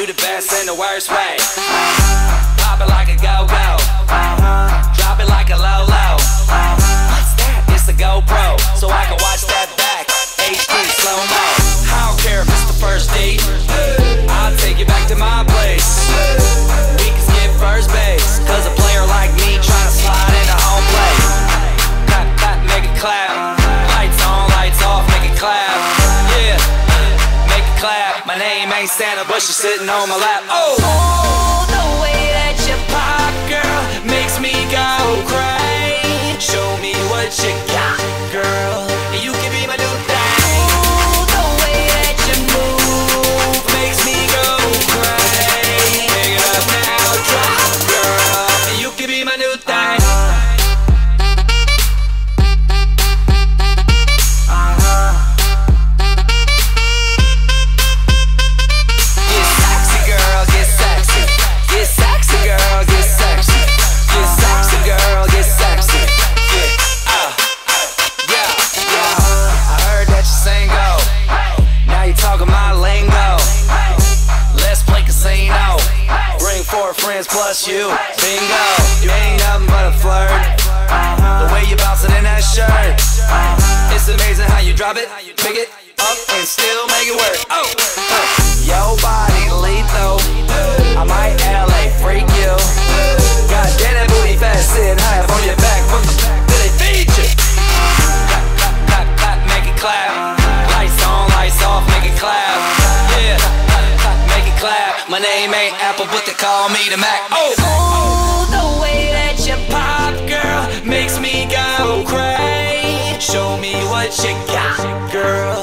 You the best in the worst way. Pop it like a go go. Drop it like a low low. What's that? It's a GoPro, so I can watch name ain't Santa, but she's sitting on my lap. Oh, oh friends plus you. Bingo. You ain't nothing but a flirt. The way you bouncing in that shirt. It's amazing how you drop it, pick it up, and still make it work. Oh, uh. Yo body lethal. I Name ain't Apple, but they call me the Mac. Oh, oh the way that you pop, girl, makes me go crazy. Show me what you got, girl.